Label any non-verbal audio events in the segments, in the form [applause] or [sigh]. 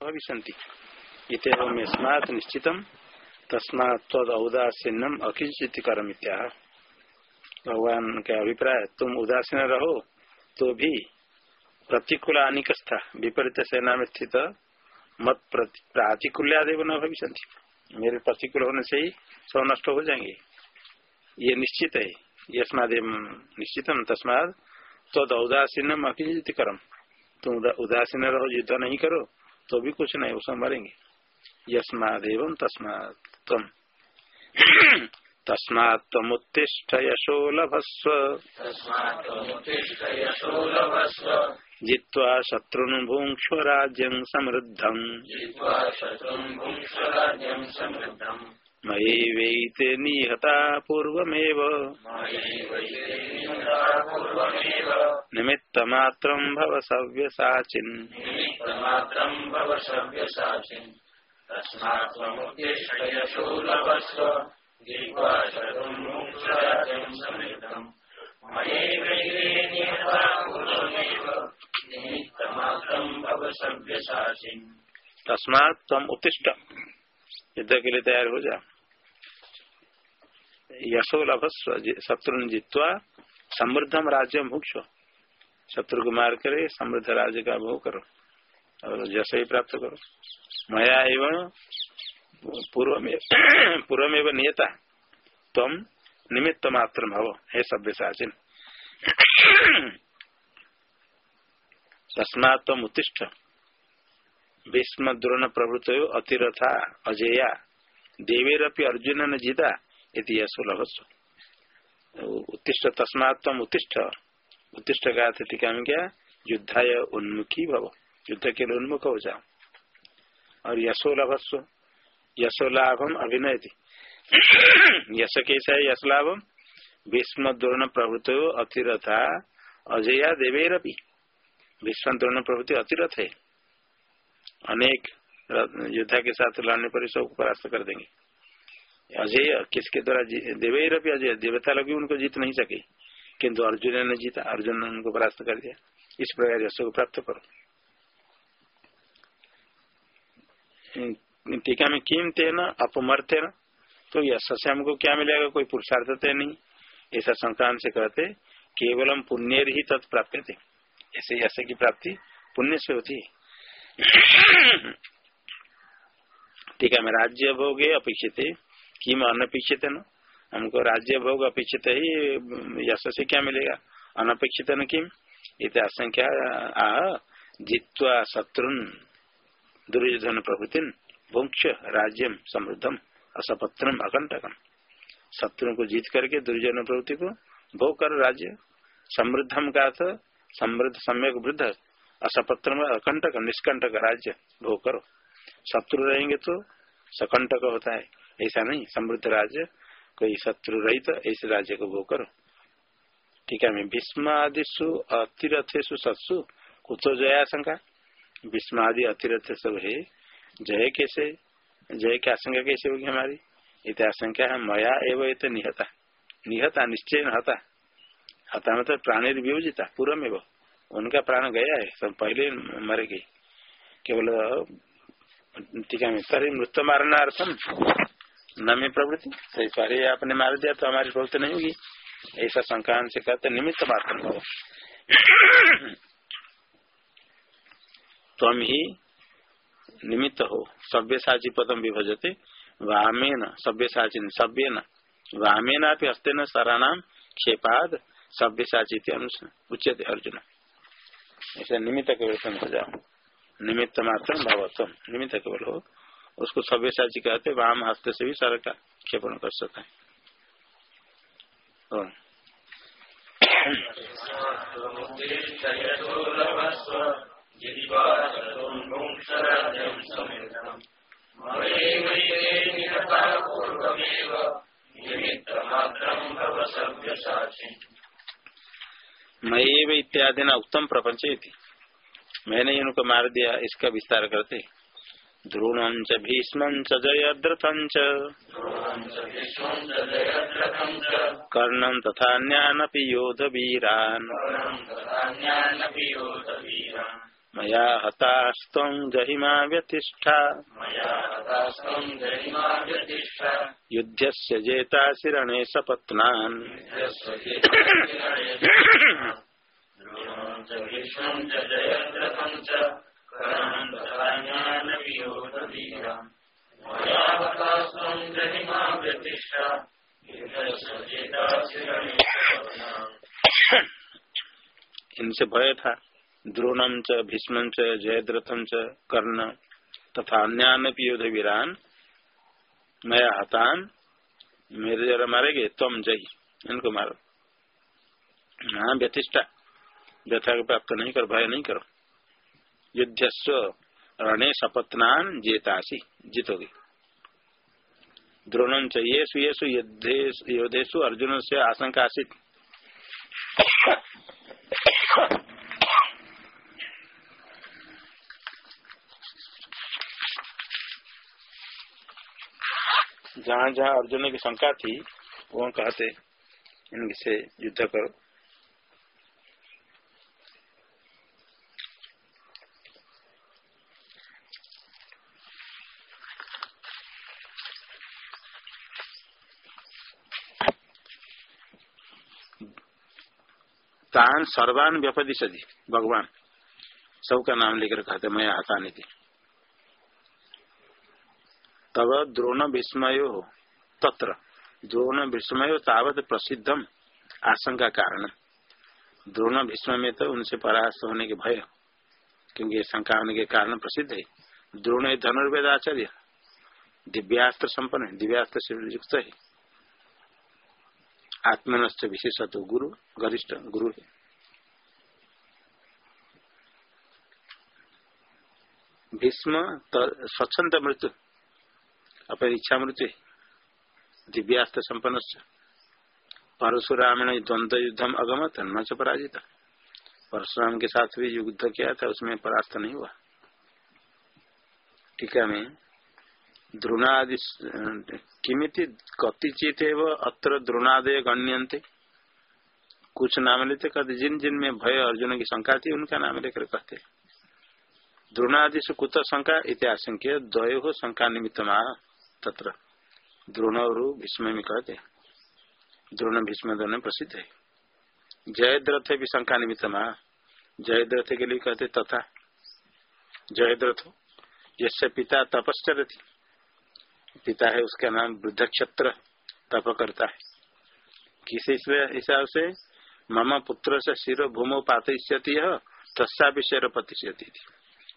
भविष्य इतम निश्चित तस्मा तद अकिंचित करम भगवान का अभिप्राय, तुम उदासीन रहो तो भी प्रतिकूल अनिकस्था विपरीत सेना में स्थित मत प्रातिकूल्यादेव न भविष्य मेरे प्रतिकूल होने से ही सब नष्ट हो जाएँगे। ये निश्चित है। यस्मादेव निश्चितम तस्माद तद औदासीनम अकिंचित करम तुम उदासीन रहो, युद्ध नहीं करो। तो भी कुछ नहीं उसमें मरेंगे यस्माद एवं तस्मात् तमुत्तिष्ठ यशो लभस्व। जित्वा शत्रुन भूंक्ष राज्यं समृद्धम्। मयि वैते निहता पूर्वमेव। निमित्तमात्रं भव सव्यसाचिन्। तस्मात तम उत्तिष्ट युद्ध के लिए तैयार हो जा। यशो लभस्व शत्रु जित्वा समृद्धम राज्य भूक्ष शत्रु को मार करे समृद्ध राज्य का भोग करो और जस ही प्राप्त करो। मया एवं पूर्व पूर्व में नियता। तम निमित्त मात्र भव हे सभ्य साचिन। [clears throat] तस्मात तम उत्तिष्ठ। भीष्म द्रोण प्रवृत अतिरथा अजेया। देवेरपि अर्जुन न जीता। इति सुलभस्व उत्तिष्ठ तस्मात तम उत्तिष्ठ। उत्तिष्ठ का अर्थ क्या युद्धाय उन्मुखी भव। युद्ध के लिए उन्मुख हो जाओ और यशो लभस्व यशो लाभम अभिनय यश कैसा है यश लाभम भीष्म द्रोण प्रभुत अतिरथा अजया देवेरपि। भीष्म द्रोण प्रभुति अतिरथ। है अनेक योद्धा के साथ लड़ने पर सब परास्त कर देंगे। अजय, किसके द्वारा देवेरपि अजय, देवता लोग उनको जीत नहीं सके। किंतु अर्जुन ने जीता, अर्जुन ने उनको परास्त कर दिया। इस प्रकार यश को प्राप्त करो। टीका में किम अपमर्थे न तो यश से हमको क्या मिलेगा? कोई पुरुषार्थ थे नहीं। ऐसा संक्रांत से कहते, केवलम पुण्य ही तत्प्राप्त थे ऐसे यश की प्राप्ति पुण्य से होती है। है मैं राज्य भोगे अपेक्षित। किम अनपेक्षित न हमको राज्य भोग अपेक्षित ही यश से क्या मिलेगा। अनपेक्षित न किम इत आशंका आह जित्वा शत्रु दुर्योधन प्रभुति भुक्ष, राज्यम, समृद्धम, असपत्रम, अकंटकम। शत्रु को जीत करके दुर्जन प्रवृत्ति को भोग कर राज्य। समृद्धम का अर्थ, समृद्ध, सम्यक वृद्ध असपत्र अकंटक निष्कंटक राज्य, भोग करो। शत्रु रहेंगे तो सकंटक होता है। ऐसा नहीं, समृद्ध राज्य, कोई शत्रु रहित तो ऐसे राज्य को भोग करो। ठीक है, मैं भीष्मादिशु अतिरथेशु सत्सु, कुतो जयाशंका भीष्मादि, अतिरथ सब है। जय कैसे? जय की आशंका कैसे होगी हमारी? इत आशंका है, मया एवं ये निहता। निहता निश्चय हता हता मतलब प्राणी विभजिता पूर्व में वो उनका प्राण गया है, सब पहले मर गई केवल टीका में सर मृत मारणार्थम। न में प्रवृत्ति सही पहले आपने मार दिया तो हमारी प्रवृत्ति नहीं होगी। ऐसा संक्रांत से कहते निमित्त मात्र हो [coughs] तो हम ही निमित्त हो। सभ्य साची पदम विभजते, वामेन सभ्य साची सभ्य न वामेन आप हस्ते न सराणाम क्षेपाद सभ्य साची उच्चते अर्जुन। ऐसा निमित्त केवल समझ जाओ। निमित्त मात्र भगवत्म निमित्त केवल हो। उसको सभ्य साची कहते वाम हस्त से भी सर का क्षेपण कर सकता है। मैं इत्यादि न उत्तम प्रपंच मैंने इनको मार दिया, इसका विस्तार करते। ध्रुवं च भीष्मं च जयद्रथं च। कर्णं तथान्यानपि योधवीरान्। मया हतास्त्वं जहिमा व्यतिष्ठा। युद्धस्य जेतासि रणे सपत्नान्। [coughs] इनसे भय था। द्रोणम च, भीष्म जयद्रथम च, कर्ण तथा अन्य युद्ध वीरान मैं हतान, मेरे जरा मारेगे तम जय। इनको मारो। हाँ व्यतिष्ठा व्यथा को प्राप्त नहीं कर, भय नहीं करो। युद्धस्व रणे सपत्नान जेतासी। जीतोगे। द्रोणम च ये योधेशु अर्जुन से आशंका आसित। जहाँ जहाँ अर्जुन की शंका थी, वो कहते इनसे युद्ध करो। तान सर्वान व्यपति सदी भगवान, सबका नाम लेकर कहते मैं हतानी थी। तब द्रोण विस्मयो तत्र द्रोण विस्मयो तावत प्रसिद्धम, आशंका कारण। द्रोण भीष्म में तो उनसे परास्त होने के भय, क्योंकि शंका होने के कारण प्रसिद्ध है। द्रोण धनुर्वेद आचार्य, दिव्यास्त्र संपन्न दिव्यास्त्र से युक्त है। आत्मनस्त विशेषत्व गुरु, गरिष्ठ गुरु। है भीष्म स्वच्छंद मृत्यु, अपनी इच्छा मृत्यु दिव्यास्त संपन्न परशुराम द्वंद्व युद्धम अगमत न च पराजित। परशुराम के साथ भी युद्ध किया था, उसमें परास्त नहीं हुआ। टीका में द्रोणादि किमित कतिचित अत्र द्रोणादय गण्यंते कुछ नाम लेते कहते, जिन जिन में भय अर्जुन की शंका थी, उनका नाम लेकर कहते द्रोणादि से कुत शंका इतिहास द्वय शंका निमित्त तत्र। द्रोण भीष्म में कहते द्रोण भीष्म दोनों प्रसिद्ध है। जयद्रथ भी शंका निमित्त जयद्रथ के लिए कहते तथा। जयद्रथ यसे पिता तपस्चर थी पिता है, उसका नाम वृद्ध क्षत्र तप करता है। किस हिसाब से? मम पुत्र से शिरो भूमो पातिष्यति है तस्सा भी थी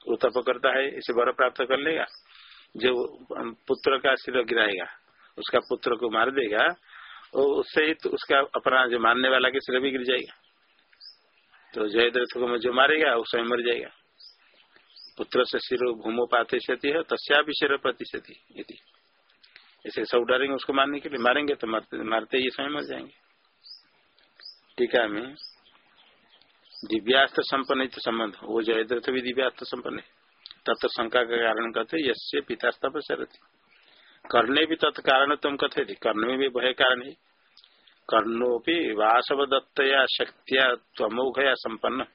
वो तप करता है, इसे वर प्राप्त कर लेगा। जो पुत्र का सिर गिराएगा, उसका पुत्र को मार देगा और उससे ही तो उसका अपना जो मारने वाला के सिर भी गिर जाएगा। तो जयद्रथ को जो मारेगा, वो स्वयं मर जाएगा। पुत्र से सिर भूमो पाते है तस्या भी शिर प्रतिशति ऐसे सब डरेंगे उसको मारने के लिए। मारेंगे तो मारते, मारते ही समय मर जाएँगे। टीका में दिव्यास्त्र संपन्न तो संबंध वो जयद्रथ भी दिव्यास्त्र संपन्न है। तत्व शंका का कारण कहते यसे पिता तपस्या करने भी तत्कारण तुम कथे थे कर्ण में भी भय कारण है। कर्णोपि वासव दत्तया शक्तिया तमोघया संपन्न।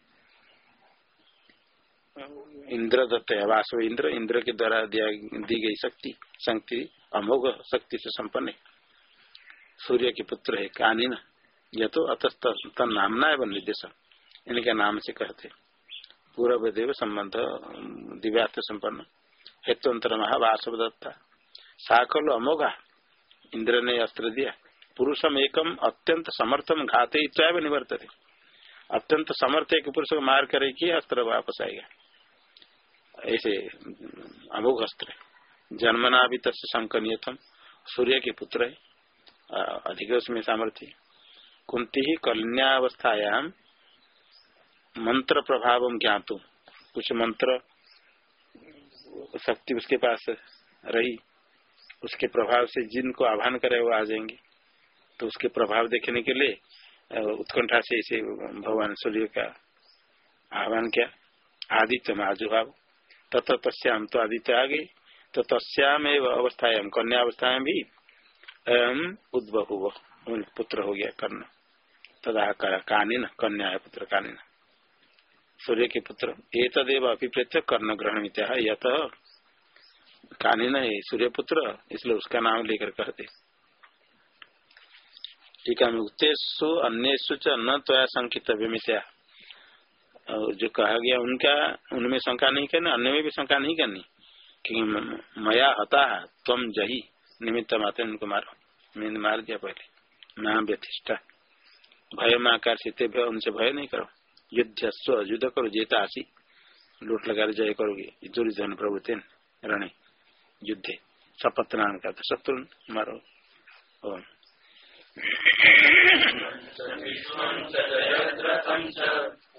इंद्र दत्त वासव इंद्र इंद्र के द्वारा दी गई शक्ति शक्ति, अमोघ शक्ति से संपन्न सूर्य के पुत्र है, कानिन यह तो अतस्त नामना एवं निर्देश इनके नाम से कहते पूर्व देव संबंध दिव्यास्त्र संपन्न। हेतुअंतर महावासव दत्ता। साकल अमोघा, इंद्र ने अस्त्र दिया। पुरुषम एकम, अत्यंत समर्थम घाते निवर्तते। अत्यंत समर्थ एक पुरुष को मार करे कि अस्त्र वापस आएगा। ऐसे अमोघ अस्त्र। जन्मना भी तस् संकनीयतम। सूर्य के पुत्र है। अधिक उसमें सामर्थ्य कुंती ही कल्यावस्थायाम मंत्र प्रभाव ज्ञातु। कुछ मंत्र, शक्ति उसके पास रही। उसके प्रभाव से जिनको आह्वान करे वो आ जाएँगे। तो उसके प्रभाव देखने के लिए उत्कंठा से इसे भगवान सूर्य का आह्वान किया। आदित्य में आजुभाव तथा तस्याम तो आदित्य आ गई तो तस्याम अवस्थायाम कन्या अवस्था में भी अयम उद्भव पुत्र हो गया कर्ण। तदा कर कानिन कन्या है पुत्र कानिन। सूर्य के पुत्र ये तदेव अभिप्रेत कर्ण ग्रहण मित्या यत कानी न सूर्य पुत्र, इसलिए उसका नाम लेकर कहते। ठीक है उक्तेषु अन्य न तो संकित मित्या जो कहा गया उनका, उनमें शंका नहीं करनी, अन्य में भी शंका नहीं करनी, क्योंकि मया हता तुम जही, निमित्त माते उनको मारो, मैंने मार दिया पहले। मैं व्यथिष्ठा। भय में आकार सीते भय उनसे भय नहीं करो। युद्ध स्व युद्ध करो, जेता आसी। लूट लगा जय करोगे। दुर्जन प्रभुतेन रणे। युद्धे। सपत्नान का तो शत्रु मारो।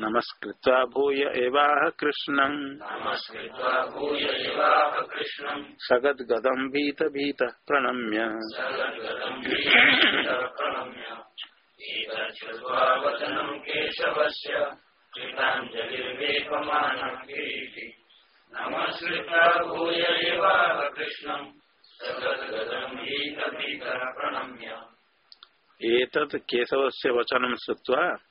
नमस्कृत्वा भूय एवाह कृष्णम्। सगद्गदम् भीत भीतः प्रणम्य। केशवस्य। एतत् केशवस्य वचनं श्रुत्वा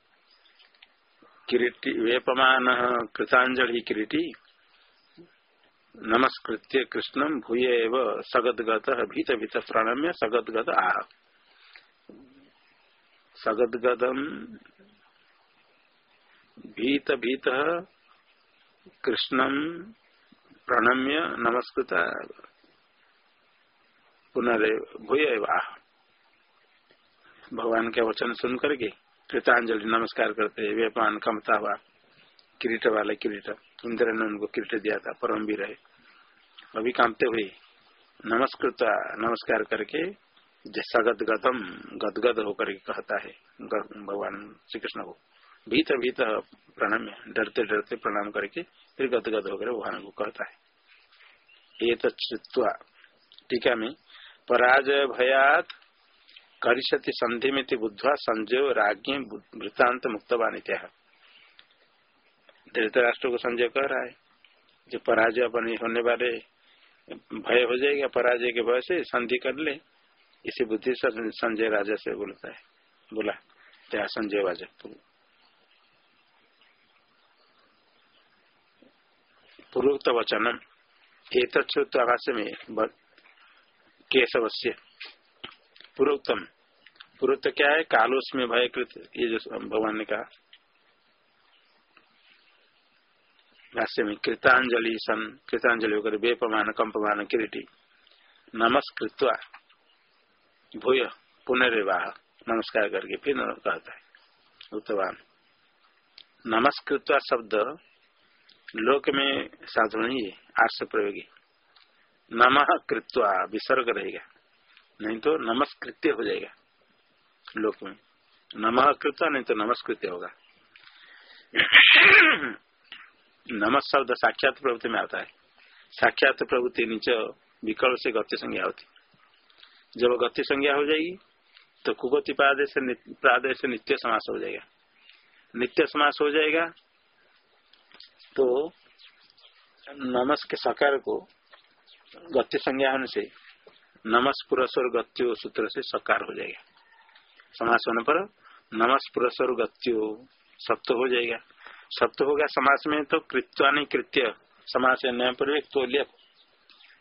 किरीटी वेपमान कृतांजलि किरीटी नमस्कृत्य कृष्णम भूय एव सगदगत भीत भीत प्रणम्य सगदगत आह सगदगदम भीत भीत कृष्णम प्रणम्य नमस्कृत। पुनरे भूय वाह भगवान के वचन सुन करके कृतांजलि नमस्कार करते वेपान कमता हुआ किरीट वाले किरीट, इंद्र ने उनको किरीट दिया था, परम भी रहे अभी कामते हुए नमस्कृत, नमस्कार करके सगद गदम गदगद होकर कहता है भगवान श्री कृष्ण को। भीत भीत प्रणाम डरते डरते प्रणाम करके फिर गदगद होकर भगवान को कहता है। ये तो टीका में, पराजय भयात करिष्यति संधि में बुद्धवा संजय राज्ञ वृत्तांत मुक्तवान धृतराष्ट्र को संजय कह रहा है जो पराजय अपने होने वाले, भय हो जाएगा, पराजय के भय से संधि कर ले। इसी बुद्धि से संजय राजा से बोलता है। बोला क्या संजय राजा पूर्वोक्त वचनम एक आकाश में केशव से पूर्वोत्तम पूर्वोक्त क्या है? कालोस में भयकृत, ये जो भगवान ने कहा। भाष्य में, कृतांजलि सन कृतांजलि होकर बेपमान कंपमान, किरीटी। नमस्कृत्वा। भूय पुनर्वाह नमस्कार करके फिर कहता है। उत्तवान। नमस्कृत्वा शब्द, लोक में साधु नहीं है, आर्ष प्रयोगी। नम कृत्वा, विसर्ग रहेगा। नहीं तो नमस्कृत्य हो जाएगा। लोक में। नम कृत्वा नहीं तो नमस्कृत्य होगा। नमस शब्द साक्षात प्रवृत्ति में आता है। साक्षात प्रवृत्ति नीचे विकल्प से गति संज्ञा होती। जब गति संज्ञा हो जाएगी तो कुगति प्रादेश प्रादेश नित्य समास हो जाएगा। नित्य समास हो जाएगा तो नमस के सकार को गति संज्ञा होने से नमस पुरस्वर गत्यो सूत्र से सकार हो जाएगा। समास होने पर नमस पुरस्वर गत्यो सप्त हो जाएगा। सत्य होगा समास में तो कृत्वा नहीं कृत्य, समास न्याय पर तो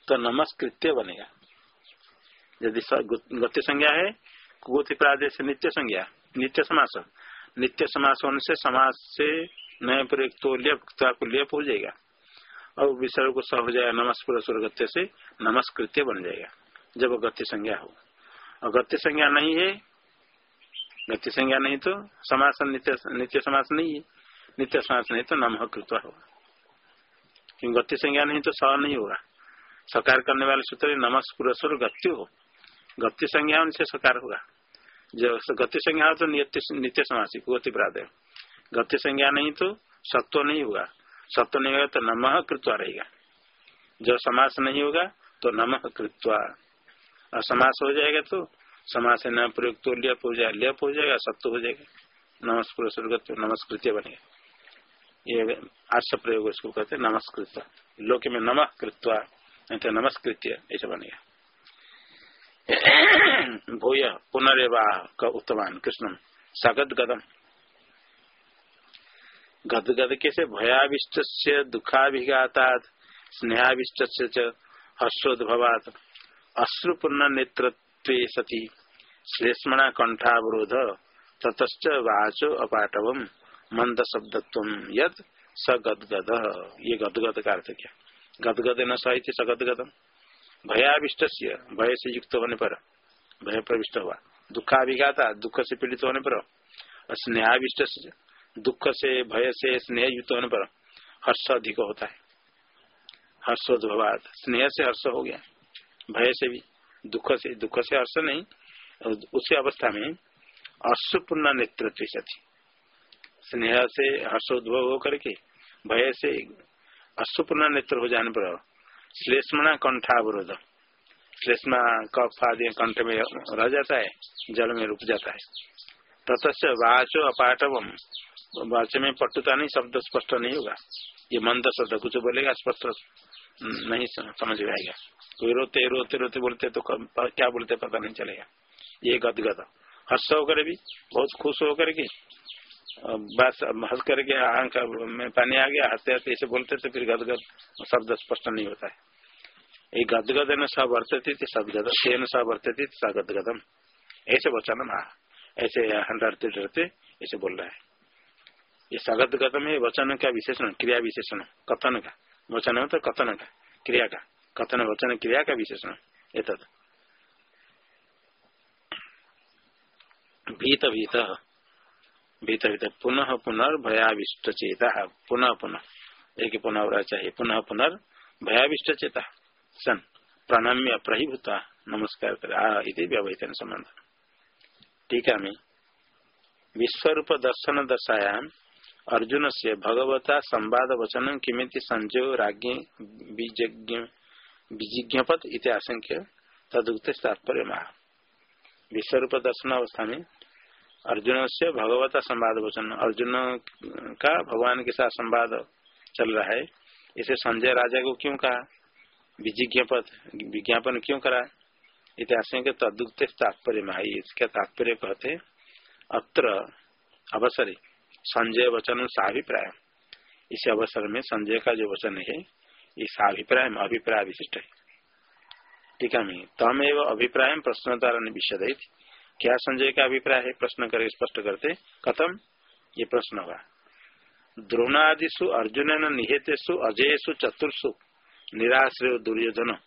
तो नमस कृत्य बनेगा। यदि गति संज्ञा है, कुगति प्रादेश नित्य संज्ञा, नित्य समास। नित्य समास होने से समास से नए प्रयोग तो को लेप हो जाएगा। और विसर्ग को सह हो जाएगा नमस्पुर से नमस्कृत्य बन जाएगा। जब गति संज्ञा हो। और गति संज्ञा नहीं है, गति संज्ञा नहीं तो समास नित्य नित्य समास नहीं है। नित्य समास नहीं तो नम कृत्वा होगा। क्योंकि गति संज्ञा नहीं तो स नहीं होगा। सकार करने वाले सूत्र नमस्पुर गत्य हो। गति संज्ञा उनसे सकार होगा। जब गति संज्ञा हो तो नित्य समासिक गति प्रादय गति संज्ञा नहीं तो सत्व नहीं होगा। सत्व नहीं होगा तो नम कृत्वा रहेगा। जब समास नहीं होगा तो नमः कृत्वा। और समास हो जाएगा तो समास न प्रयोग तो लियप हो जाएगा लियप हो जाएगा सत्य हो जाएगा। नमस्कृत नमस्कृत्य बनेगा ये आश प्रयोग इसको कहते हैं नमस्कृत। लोक में नमः कृत्वा तो नमस्कृत्य, ऐसा बनेगा भूय पुनरेवाह का उत्तमान कृष्णम। सगद गदम। गदगद कैसे? भयाविष्ट से दुखाभिघाता स्नेहाविष्ट से हर्षोद्भवात। अश्रुपूर्ण नेत्र सती। श्लेष्मणा कंठावरोध ततच वाचो अपाटव मंद शब्दत्व यद स गदगद ये गदगद का अर्थ क्या? गदगद न सहित स गदगदम भयाविष्ट भय से युक्त होने पर भय प्रविष्ट हुआ। दुखाभिघाता दुख से पीड़ित होने पर स्नेहाविष्ट दुख से भय से स्नेह युक्त होने पर, हर्ष अधिक होता है। हर्षोद्भवाद स्नेह से हर्ष हो गया। भय से भी, दुख से दुख से हर्ष नहीं उसी अवस्था में अश्रुपूर्ण नेतृत्व सती स्नेह से हर्षोद्भव होकर के भय से अश्रुपूर्ण नेत्र हो जाने पर श्लेष्मणा कंठावरोध श्लेष्मा कफ आदि कंठ में रह जाता है, जल में रुक जाता है। ततच वाचो अपाटवम। वाच में पटुता नहीं, शब्द स्पष्ट नहीं होगा। ये मंद शब्द कुछ बोलेगा, स्पष्ट नहीं समझ आएगा। कोई रोते रोते रोते बोलते तो क्या बोलते पता नहीं चलेगा। ये गदगद हर्ष होकर भी, बहुत खुश होकर के बस हंस करके आँख में पानी आ गया, हँसते हँसते ऐसे बोलते थे फिर गदगद शब्द स्पष्ट नहीं होता है। ये गदगद न स वर्तती थी सदगद स वर्तती स गदगदम ऐसे वचन ऐसे डरते डरते ऐसे बोल रहा है। ये सगत गतम है, वचन का विशेषण, क्रिया विशेषण, कथन का। वचन है तो कथन का, क्रिया का। कथन वचन क्रिया का विशेषण ये भीत भीत भीत भीत, पुनः पुनर्भयाविष्ट चेता पुनः पुनः, एक पुनः चाहिए पुनः पुनर्भयाविष्ट चेता सन, प्रणम्य प्रहिभूता, नमस्कार कर व्यवहित संबंध टीका में विश्वरूप दर्शन दशायाम अर्जुन से भगवता संवाद वचन किमित संजो राज्ञ विजिज्ञपत इति आशंक्य तदुक्त तात्पर्य महा विश्वरूप दर्शन अवस्था में अर्जुन से भगवता संवाद वचन, अर्जुन का भगवान के साथ संवाद चल रहा है। इसे संजय राजा को क्यों कहा? विजिज्ञपत विज्ञापन क्यों करा? इतिहास के तदुक्त तात्पर्य में इसका तात्पर्य कहते अत्र अवसर संजय वचन साभिप्राय। इस अवसर में संजय का जो वचन है ये साभिप्राय में अभिप्राय विशिष्ट। है टीका में तम एवं अभिप्राय प्रश्न द्वारा विशद क्या संजय का अभिप्राय है? प्रश्न कर, स्पष्ट करते। कथम? ये प्रश्न होगा। द्रोणादिशु अर्जुन निहतेषु अजयसु चतुर्सु निराश्रय, दुर्योधन,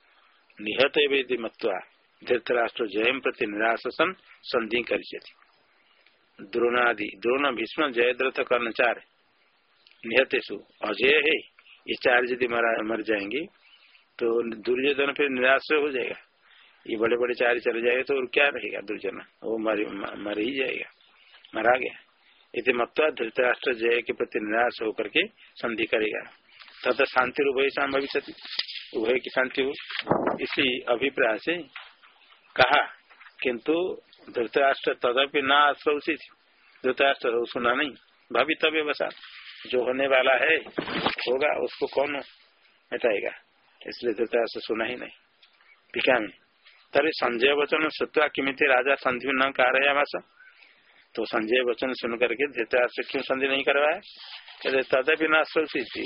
निहत वेदी मत्वा, धृतराष्ट्र जयम प्रति संधि कर द्रोणादि, द्रोण, भीष्म, जयद्रथ कर्णचार निहतेशु अजय है ये चार यदि मर जाएँगे तो दुर्योधन फिर निराश्रय हो जाएगा। ये बड़े बड़े चार चले जाएगा तो क्या रहेगा दुर्योधन वो मर मर ही जाएगा। मरा गया। इसे मत्वा धृतराष्ट्र जय के प्रति निराश होकर के संधि करेगा। तथा शांति उभय शाम भविष्य उभय की शांति हो। इसी अभिप्राय से कहा, किंतु धृतराष्ट्र तदपि न आश्रवसी धृतराष्ट्र सुना नहीं। भवितव्य बसा जो होने वाला है, होगा, उसको कौन हटाएगा इसलिए धृतराष्ट्र सुना ही नहीं। टीका में तरी संजय वचन सत्वा किमित राजा संधि न कह रहे भाषा तो संजय वचन सुन करके धृतराष्ट्र क्यों संधि नहीं करवाया कहते तदपि न आश्रवसी थी।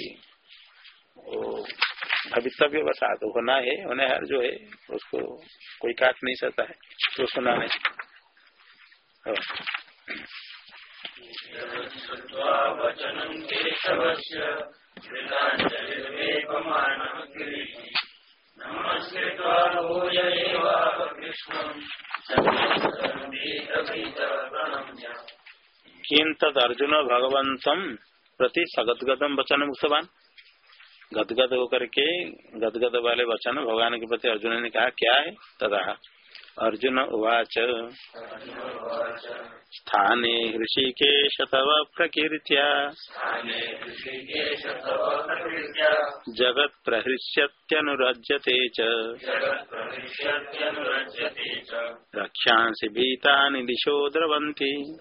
भवितव्य बसा तो होना है होने हर जो है, उसको कोई काट नहीं सकता है तो सुना नहीं। अर्जुन भगवंतम प्रति सगतगतम वचन मुक्तवान गदगद होकर के गदगद वाले वचन भगवान के प्रति अर्जुन ने कहा, क्या है? तथा अर्जुन उवाच। स्थाने ऋषिकेश तव प्रकीर्त्या। जगत् प्रहृष्यत्यनुरज्यते च। रक्षांसि भीतानि दिशो द्रवन्ति।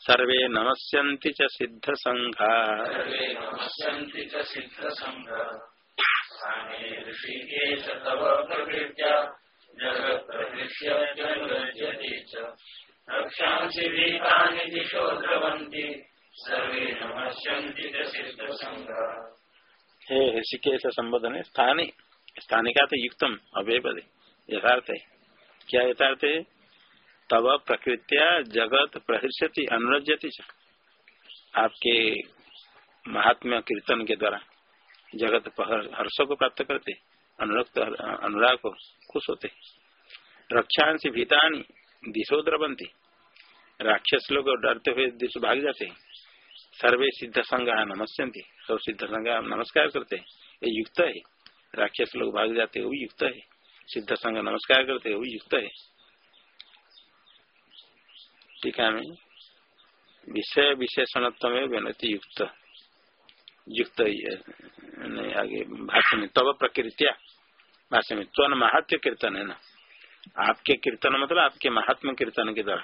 सर्वे नमस्यन्ति च सिद्धसङ्घा। ऋषिकेश हे ऋषिकेश संबोधन स्थानी स्थानी का तो युक्तम अव्यपदे यथार्थ है क्या यथार्थ? है तब प्रकृत्या जगत प्रहृष्यति अनुरजति आपके महात्म्य कीर्तन के द्वारा। जगत हर्ष को प्राप्त करते, अनुरक्त, अनुराग को खुश होते। रक्षांश भीतानी दिशो द्रवंती राक्षस लोग डरते हुए दिश भाग जाते। सर्वे सिद्ध संघ नमस्यंती सब सिद्ध संघ नमस्कार करते। ये युक्त है। राक्षस लोग भाग जाते, वो युक्त है। सिद्ध संघ नमस्कार करते, वो युक्त है। टीका में विषय विशेषणत्व में विनती युक्त। युक्त आगे भाष्य में, तब प्रकृतिया। भाष्य में त्वन महात्म कीर्तन है ना। आपके कीर्तन मतलब आपके महात्मा कीर्तन के द्वारा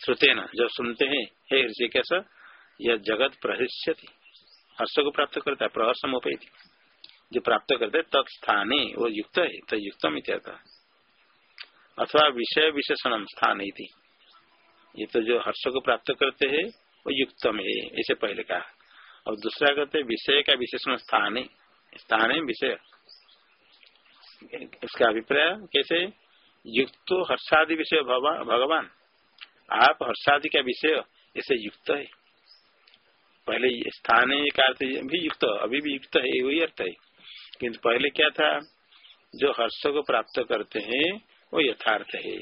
श्रुते न जब सुनते हैं, हे ऋषि कैसा यह जगत प्रहृष्यति। हर्ष को प्राप्त करता है, प्रहर्षम जो प्राप्त करते तत्स्थाने, वो युक्त है तो युक्तम अथवा विषय विशेषण, स्थान ये तो जो हर्ष को प्राप्त करते है, वो युक्तम है, इसे पहले कहा। और दूसरा कहते विषय का विशेषण स्थान है स्थान है विषय। इसका अभिप्राय, कैसे? युक्त हर्षादि विषय भगवान। आप हर्षादि का विषय इसे युक्त है। पहले अर्थ भी युक्त, अभी भी युक्त है वही अर्थ है। किंतु पहले क्या था? जो हर्ष को प्राप्त करते हैं, वो यथार्थ है।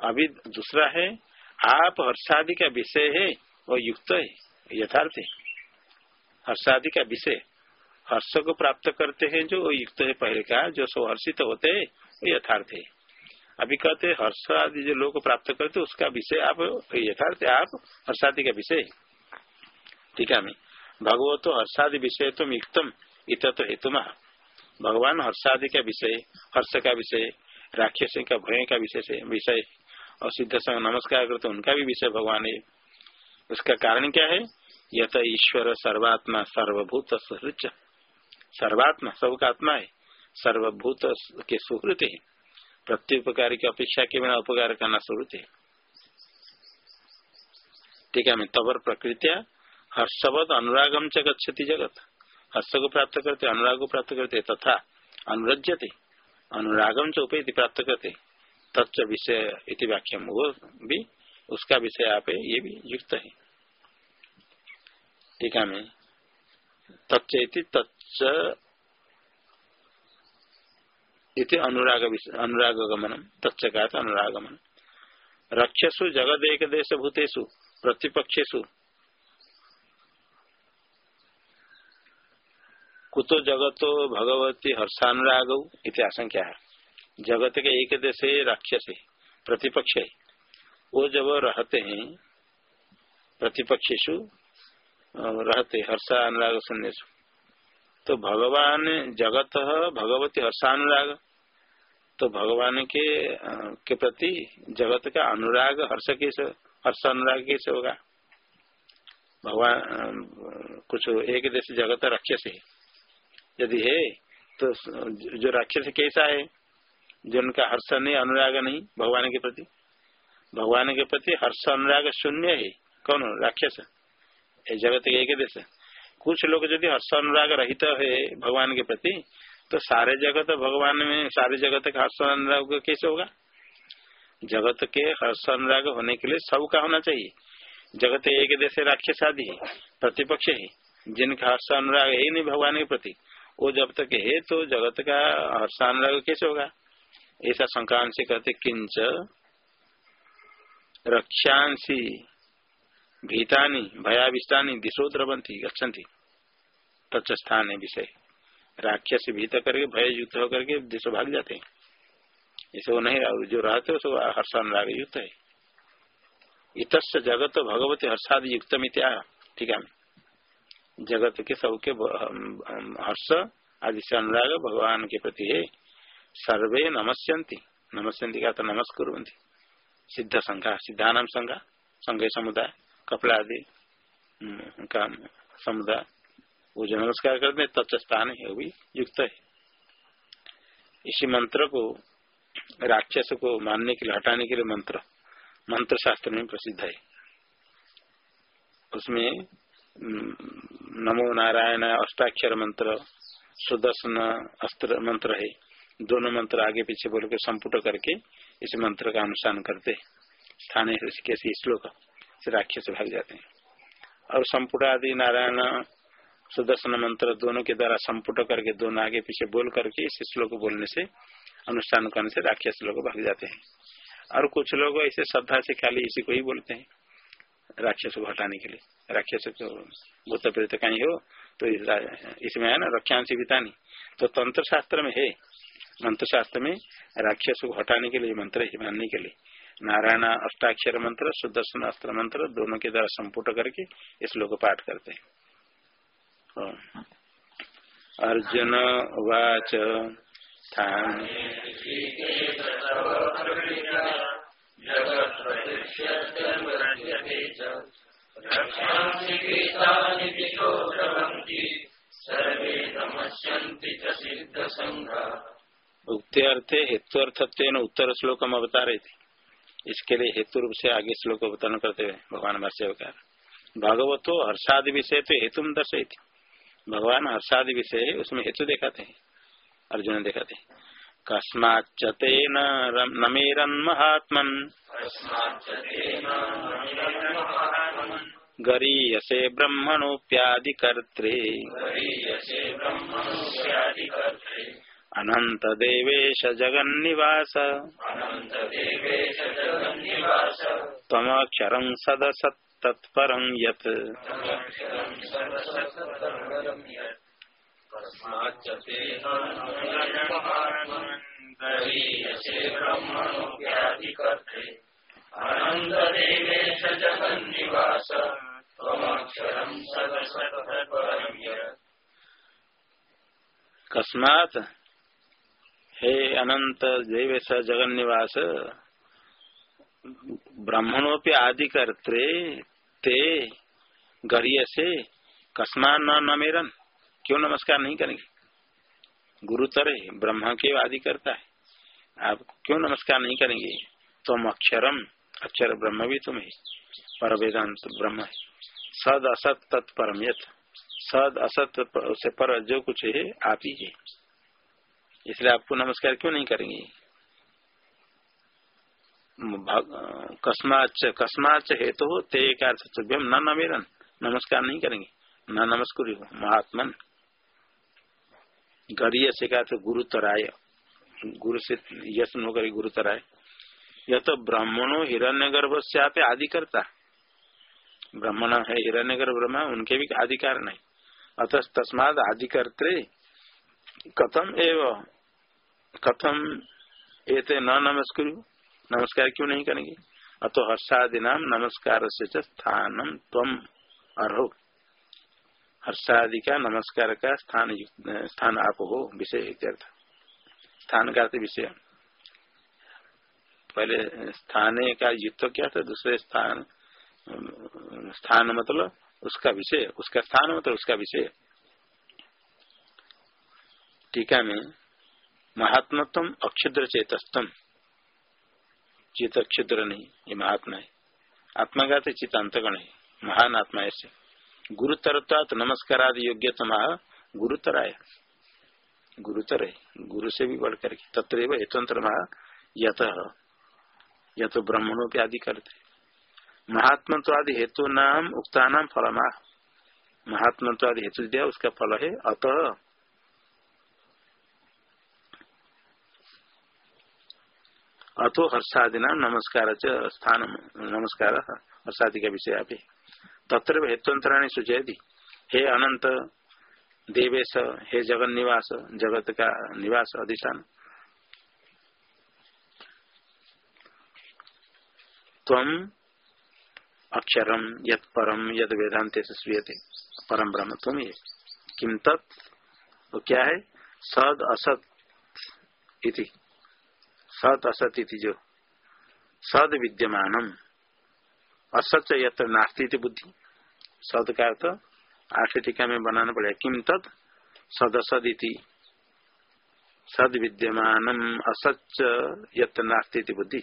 अभी दूसरा है, आप हर्षादि का विषय है, वो युक्त है, यथार्थ है। हर्षादि का विषय। हर्ष को प्राप्त करते हैं जो युक्त है पहले का, जो सो हर्षित होते हैं, वो यथार्थ है। अभी कहते हर्ष आदि जो लोग प्राप्त करते उसका विषय आप, यथार्थ है आप हर्षादि का विषय। ठीक है भगवत तो हर्षादि विषय तुम युक्तम इत तो हेतु भगवान हर्षादि का विषय, हर्ष का विषय, राक्षस का, भय का विषय विषय। और सिद्ध संग नमस्कार करते उनका भी विषय भगवान है। उसका कारण क्या है? यथ ईश्वर सर्वात्मा सर्वभूत सहृच सर्वात्मा, सबका आत्मा है। सर्वभूत के सुहृत है। प्रत्युपकार की अपेक्षा के बिना उपकार करना सुहृत है। ठीक है, मैं तबर प्रकृतिया, हर्षवद अनुरागम च गति जगत। हर्ष को प्राप्त करते, अनुराग को प्राप्त करते, तथा अनुरजते अनुरागम च उपेति प्राप्त करते। तत्व विषय इति वाक्यम वो भी, उसका विषय आप ये भी युक्त है। टीका में। तत्व इति अनुराग अनुराग गमनम तच्च का अनुरागमन रक्षसु जगद एक देश भूतेषु प्रतिपक्षेशु कुतो जगतो भगवती हर्षानुराग इति आशंका है जगत के एक देश राक्षस है प्रतिपक्ष। है वो जब रहते हैं प्रतिपक्षेशु रहते, हर्षा अनुराग सुनने तो भगवान जगत भगवती हर्षानुराग तो भगवान के के प्रति जगत का अनुराग हर्ष कैसे हर्ष अनुराग कैसे होगा। भगवान कुछ एक देश जगत राक्षस है। यदि है तो जो राक्षस कैसा है? जो उनका हर्ष नहीं, अनुराग नहीं, भगवान के प्रति। भगवान के प्रति हर्ष अनुराग शून्य है। कौन? राक्षस। जगत एक देश। कुछ लोग यदि हर्ष अनुराग रहित है भगवान के प्रति तो सारे जगत भगवान में, सारे जगत का हर्ष अनुराग कैसे होगा? जगत के हर्ष अनुराग होने के लिए सबका होना चाहिए। जगत एक देश राक्षस आदि है, प्रतिपक्ष है। जिनका हर्ष अनुराग है नहीं भगवान के प्रति, वो जब तक है तो जगत का हर्ष अनुराग कैसे होगा? ऐसा संक्रांत कहते किंच रक्षांसी भीतानी, भयाविष्टानी दिशो द्रवंती गच्छन्ति तत्स्थान विषय। राक्षस भीत करके भय युक्त होकर के देश भाग जाते हैं। ऐसे वो नहीं जो रहते सब हर्ष अनुराग युक्त है। इत जगत भगवती हर्षादि युक्त मित्या ठीक है। जगत के सबके हर्ष, आदि से अनुराग भगवान के प्रति है। सर्वे नमस्यंती नमस्यंती का तो नमस्कुरंती सिद्ध संघा सिद्धानाम संघा, संघ समुदाय। कपड़ा आदि का समुदाय। वो जो नमस्कार करते हैं तत्व स्थान है, वो भी युक्त है। इसी मंत्र को, राक्षस को मानने के लिए, हटाने के लिए मंत्र मंत्र शास्त्र में प्रसिद्ध है। उसमें नमो नारायण अष्टाक्षर मंत्र, सुदर्शन अस्त्र मंत्र है। दोनों मंत्र आगे पीछे बोल के संपुट करके इस मंत्र का अनुष्ठान करते स्थानीय कैसे श्लोक। राक्षस भाग जाते हैं। और संपुट आदि नारायण, सुदर्शन मंत्र दोनों के द्वारा संपुट करके दोनों आगे पीछे बोल करके इस श्लोक बोलने से, अनुष्ठान करने से राक्षस लोग भाग जाते हैं। और कुछ लोग ऐसे श्रद्धा से खाली इसी को ही बोलते हैं, राक्षस को हटाने के लिए। राक्षस को भूत प्रेत कहीं हो तो इसमें है ना, रक्षांशी नहीं। तो तंत्र शास्त्र में है। मंत्र शास्त्र में राक्षस को हटाने के लिए, मंत्र मानने के लिए। नारायण अष्टाक्षर मंत्र, सुदर्शन अस्त्र मंत्र, दोनों के द्वारा संपुट करके इस लोग पाठ करते हैं। अर्जुन वाच उक्ति अर्थ हेतु अर्थत्व उत्तर श्लोक हम बता रहे थे इसके लिए हेतु रूप से आगे श्लोक अवतरण करते हुए भगवान भाष्यकार भगवतो हर्षाद विषय तो हेतु दर्शे भगवान हर्षाद विषय उसमें हेतु दिखाते हैं। अर्जुन दिखाते हैं कस्माच्चते नमेरन महात्मन। गरीयसे ब्रह्मणोप्यादिकर्त्रे। अनंत देवेश जगन्निवास। तमक्षरं सदसत्तत्परं यत्। कस्मात हे अनंत देव स जगन निवास ब्राह्मणों आदि कर्ते ते गरीय से कस्मान न नमेरन। क्यों नमस्कार नहीं करेंगे? गुरुतर है ब्रह्म के आदि करता है। आप क्यों नमस्कार नहीं करेंगे? तुम अक्षरम, अक्षर ब्रह्म भी तुम है। पर वेदांत ब्रह्म है। सद असत तत्परम यथ सद असत से पर जो कुछ है, आप ही है। इसलिए आपको नमस्कार क्यों नहीं करेंगे? कस्माच कस्माच हेतु तो ते तुभ्यम न नमेरन। नमस्कार नहीं करेंगे। न नमस्कुरी, महात्मन। गरीय से कहा तो गुरुतराय। गुरु से यश नौकर गुरुतराय। यह तो ब्राह्मणों हिरण्य गर्भ से आप आदि करता ब्राह्मण है हिरण्य गर्भ ब्रह्म, उनके भी आदि कारण है अतः तस्माद आदि करते कथम एव। कथम एते न नमस्कार। नमस्कार क्यों नहीं करेंगे? अतो हर्षादि नाम नमस्कार से स्थानम तम अर्हो। हर्षादि का नमस्कार का स्थान स्थान आप हो विषय स्थान का विषय। पहले स्थाने का युक्त क्या था? दूसरे स्थान स्थान मतलब उसका विषय। उसका स्थान मतलब उसका विषय। टीका में महात्मत्म अक्षुद्र चेतस्तम चित क्षुद्र नहीं, ये महात्मा है। आत्मा का तो चित अंतगण है, महान आत्मा ऐसे। गुरुतरत्वात नमस्कार आदि योग्य महा गुरुतराय। गुरुतर है, गुरु से भी बढ़ करके तत्र हेतंत्र महा यत यथ ब्राह्मणों के आदि करते महात्मत्वादि हेतु नाम उक्ता नाम फलमा। महात्मत्वादि हेतु दिया उसका फल है अतः। अतो हर्षादि नाम नमस्कार स्थान नमस्कार। हर्षादि का विषय आप तत्र हेतुअंतराणी सूचयती। हे अनंत देवेश, हे जगन निवास जगत का निवास अधिशान तम अक्षरम यद परम यद वेदांत श्रूयते। परम ब्रह्म तुम ये। किम तत्? वो क्या है? सद असत सत असत जो सद विद्यमानम। असत यत्र नास्ती बुद्धि। सद का अर्थ, आठ टीका में बनाना पड़ेगा। किम तद सदसद सद विद्यमान असच यत्र नास्ती बुद्धि।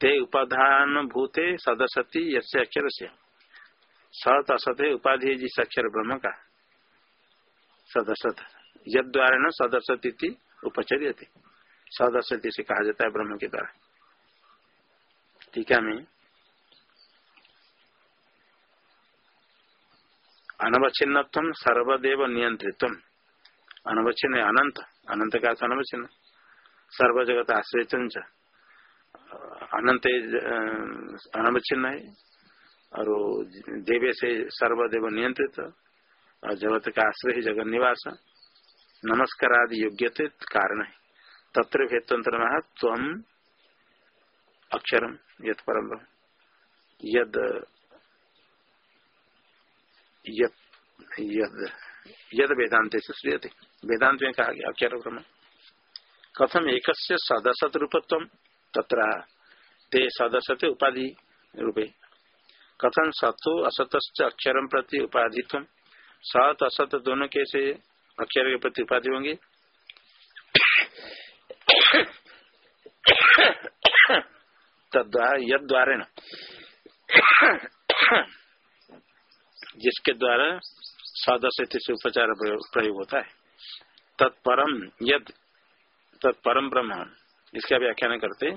ते उपाधान भूते सदसती यसे अक्षर से सत असत उपाधि जिस अक्षर ब्रह्म का। सदसत यद द्वारा न सदसती उपचर्य सदसती से कहा जाता है ब्रह्म के द्वारा। टीका में अनवच्छिन्न सर्वदेव नियंत्रित्व अनवच्छिन्न अनंत। अनंत का अनवच्छिन्न। सर्वजगत आश्रय अनंत अनवच्छिन्न है, और देवे से सर्वदेव नियंत्रित और जगत का आश्रय जगत निवास नमस्कार आदि योग्य कारण है। तत्र महा तम अक्षरम यद परम यद यद वेदांत से श्रूयते वेदांत में कहा गया अक्षर ब्रह्म कथम एक सदसत रूपत्व तथा ते सदसत उपाधि रूपे। कथन सतो असत अक्षर प्रति उपाधित्व सत असत दोनों कैसे अक्षर के प्रति उपाधि होंगे यद द्वारा जिसके द्वारा सदस्य से उपचार प्रयोग होता है। तत्परम यद तत्परम ब्रह्म। इसका व्याख्यान करते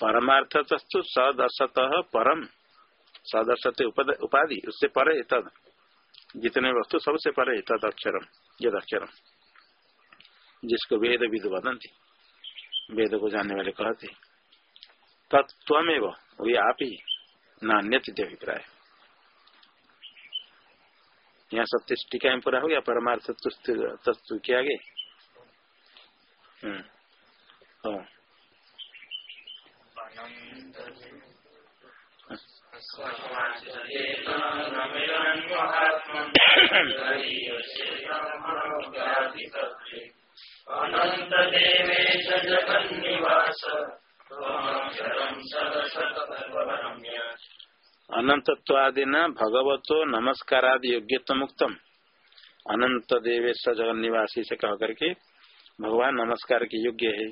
परमार्थ तस्तु सद असत परम। सद असत उपाधि, उससे परे तद। जितने वस्तु, सबसे परे तद अक्षरम यद अक्षरम जिसको वेद विद वदंती वेद को जानने वाले कहते तत्वमेव वही आप ही नान्य अभिप्राय। यहाँ सत्य टीका में पूरा हो गया, परमार्थ तस्तु किया गए अनंत देवेश जगन्निवास। अनंतत्वादिना भगवतो नमस्कारादि योग्यत्व मुक्तम अनंत देवेश जगन निवासी से कह करके भगवान नमस्कार के योग्य है।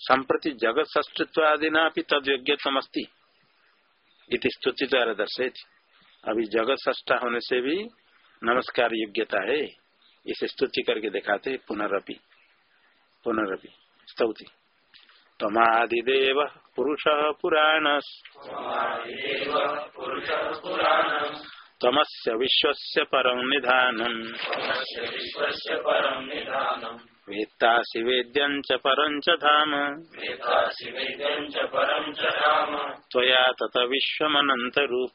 संप्रति जगत ष्टत्वादिना तद योग्यतम अस्ति स्तुति द्वारा दर्शित अभी जगत ष्टा होने से भी नमस्कार योग्यता है। इसे स्तुति करके दिखाते पुनरअपि। पुनरअपि। स्तौति। तमादिदेव पुरुष पुराण तमस्य विश्वस्य परं निधानम्। वेत्तासि वेद्यं च परं च धाम। त्वया तत विश्वमनन्तरूप।